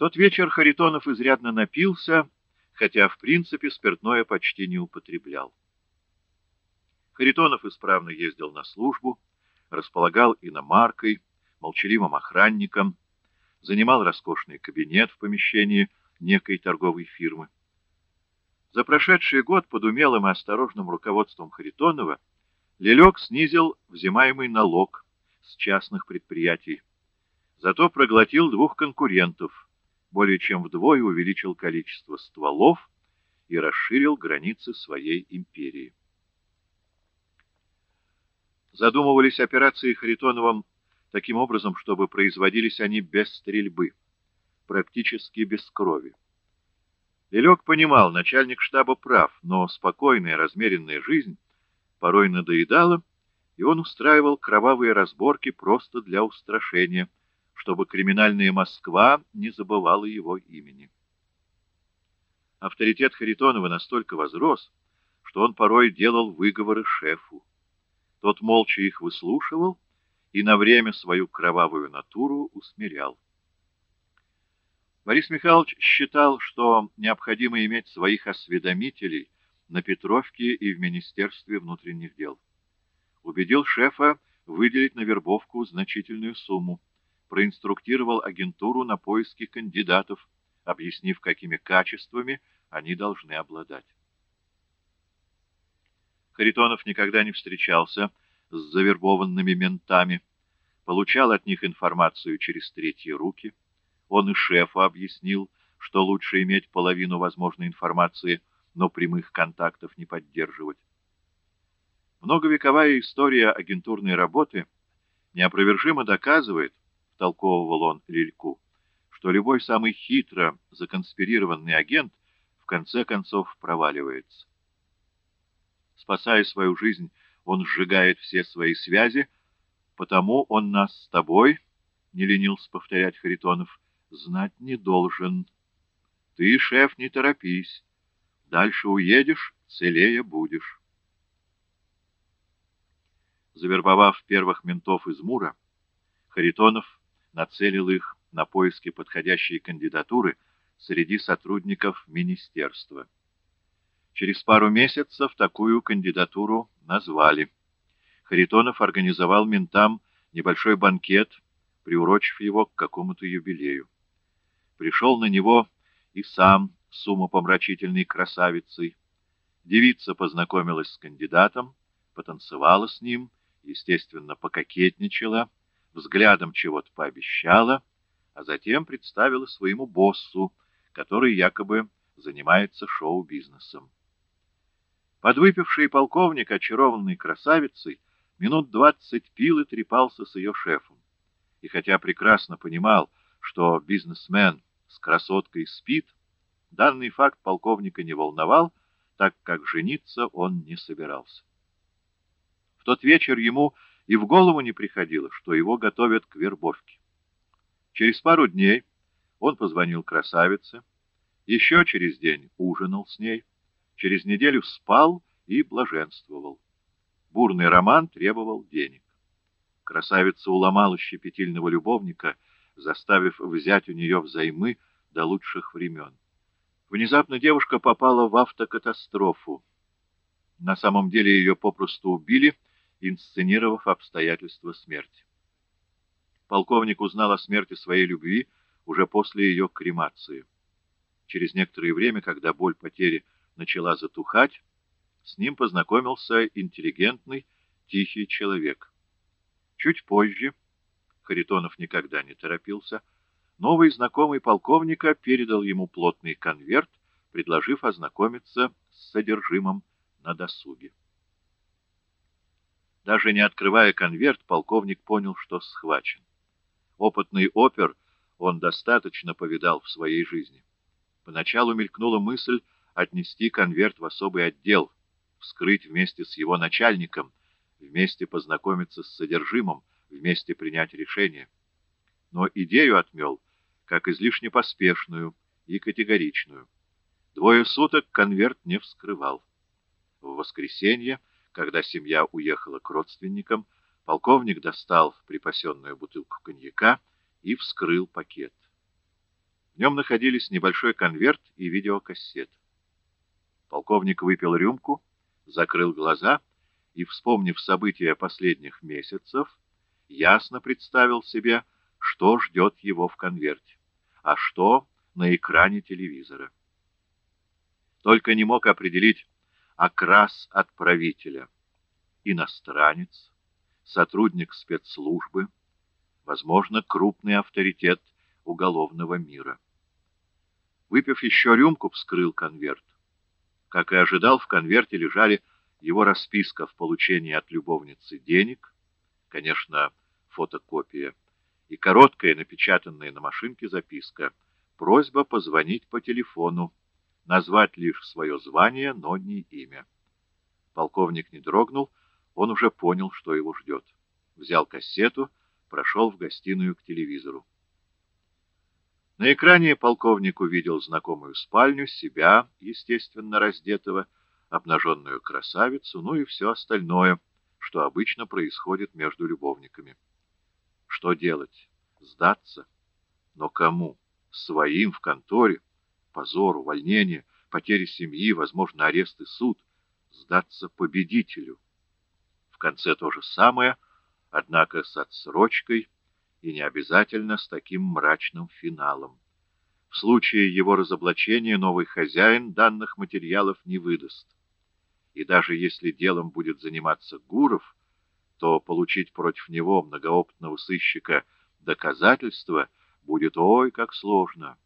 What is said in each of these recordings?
тот вечер Харитонов изрядно напился, хотя, в принципе, спиртное почти не употреблял. Харитонов исправно ездил на службу, располагал иномаркой, молчаливым охранником, занимал роскошный кабинет в помещении некой торговой фирмы. За прошедший год под умелым и осторожным руководством Харитонова Лелек снизил взимаемый налог с частных предприятий, зато проглотил двух конкурентов, более чем вдвое увеличил количество стволов и расширил границы своей империи. Задумывались операции Харитоновым таким образом, чтобы производились они без стрельбы, практически без крови. Лелек понимал, начальник штаба прав, но спокойная, размеренная жизнь порой надоедала, и он устраивал кровавые разборки просто для устрашения, чтобы криминальная Москва не забывала его имени. Авторитет Харитонова настолько возрос, что он порой делал выговоры шефу. Тот молча их выслушивал и на время свою кровавую натуру усмирял. Борис Михайлович считал, что необходимо иметь своих осведомителей на Петровке и в Министерстве внутренних дел. Убедил шефа выделить на вербовку значительную сумму, проинструктировал агентуру на поиски кандидатов, объяснив, какими качествами они должны обладать. Харитонов никогда не встречался с завербованными ментами, получал от них информацию через третьи руки. Он и шефу объяснил, что лучше иметь половину возможной информации, но прямых контактов не поддерживать. Многовековая история агентурной работы неопровержимо доказывает, втолковывал он Лильку, что любой самый хитро законспирированный агент в конце концов проваливается. Спасая свою жизнь, он сжигает все свои связи, потому он нас с тобой, — не ленился повторять Харитонов, — знать не должен. Ты, шеф, не торопись. Дальше уедешь, целее будешь. Завербовав первых ментов из Мура, Харитонов нацелил их на поиски подходящей кандидатуры среди сотрудников министерства. Через пару месяцев такую кандидатуру назвали. Харитонов организовал ментам небольшой банкет, приурочив его к какому-то юбилею. Пришел на него и сам с умопомрачительной красавицей. Девица познакомилась с кандидатом, потанцевала с ним, естественно, пококетничала, взглядом чего-то пообещала, а затем представила своему боссу, который якобы занимается шоу-бизнесом. Подвыпивший полковник, очарованный красавицей, минут двадцать пил и трепался с ее шефом. И хотя прекрасно понимал, что бизнесмен с красоткой спит, данный факт полковника не волновал, так как жениться он не собирался. В тот вечер ему и в голову не приходило, что его готовят к вербовке. Через пару дней он позвонил красавице, еще через день ужинал с ней, через неделю спал и блаженствовал. Бурный роман требовал денег. Красавица уломала щепетильного любовника, заставив взять у нее взаймы до лучших времен. Внезапно девушка попала в автокатастрофу. На самом деле ее попросту убили, инсценировав обстоятельства смерти. Полковник узнал о смерти своей любви уже после ее кремации. Через некоторое время, когда боль потери начала затухать, с ним познакомился интеллигентный, тихий человек. Чуть позже, Харитонов никогда не торопился, новый знакомый полковника передал ему плотный конверт, предложив ознакомиться с содержимым на досуге. Даже не открывая конверт, полковник понял, что схвачен. Опытный опер он достаточно повидал в своей жизни. Поначалу мелькнула мысль отнести конверт в особый отдел, вскрыть вместе с его начальником, вместе познакомиться с содержимым, вместе принять решение. Но идею отмел, как излишне поспешную и категоричную. Двое суток конверт не вскрывал. В воскресенье, когда семья уехала к родственникам, полковник достал припасенную бутылку коньяка и вскрыл пакет. нем находились небольшой конверт и видеокассета. Полковник выпил рюмку, закрыл глаза и, вспомнив события последних месяцев, ясно представил себе, что ждет его в конверте, а что на экране телевизора. Только не мог определить окрас отправителя. Иностранец, сотрудник спецслужбы, возможно, крупный авторитет уголовного мира. Выпив еще рюмку, вскрыл конверт. Как и ожидал, в конверте лежали его расписка в получении от любовницы денег, конечно, фотокопия, и короткая, напечатанная на машинке записка, просьба позвонить по телефону, назвать лишь свое звание, но не имя. Полковник не дрогнул, он уже понял, что его ждет. Взял кассету, прошел в гостиную к телевизору. На экране полковник увидел знакомую спальню, себя, естественно, раздетого, обнаженную красавицу, ну и все остальное, что обычно происходит между любовниками. Что делать? Сдаться? Но кому? Своим в конторе? Позор, увольнение, потери семьи, возможно, арест и суд. Сдаться победителю. В конце то же самое, однако с отсрочкой, и не обязательно с таким мрачным финалом. В случае его разоблачения новый хозяин данных материалов не выдаст. И даже если делом будет заниматься Гуров, то получить против него, многоопытного сыщика, доказательства будет ой как сложно.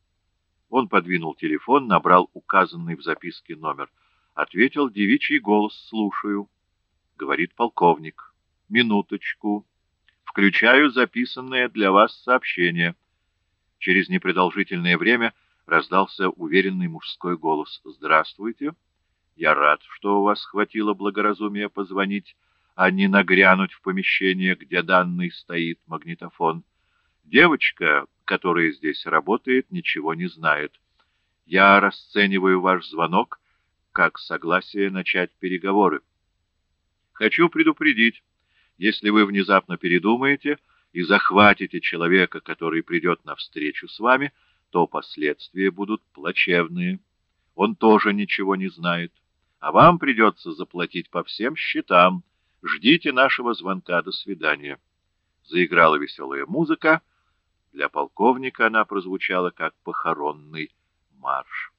Он подвинул телефон, набрал указанный в записке номер. Ответил девичий голос «Слушаю», — говорит полковник. «Минуточку». Включаю записанное для вас сообщение. Через непродолжительное время раздался уверенный мужской голос. «Здравствуйте. Я рад, что у вас хватило благоразумия позвонить, а не нагрянуть в помещение, где данный стоит магнитофон. Девочка, которая здесь работает, ничего не знает. Я расцениваю ваш звонок как согласие начать переговоры. Хочу предупредить, если вы внезапно передумаете и захватите человека, который придет навстречу с вами, то последствия будут плачевные. Он тоже ничего не знает, а вам придется заплатить по всем счетам. Ждите нашего звонка. До свидания. Заиграла веселая музыка. Для полковника она прозвучала как похоронный марш.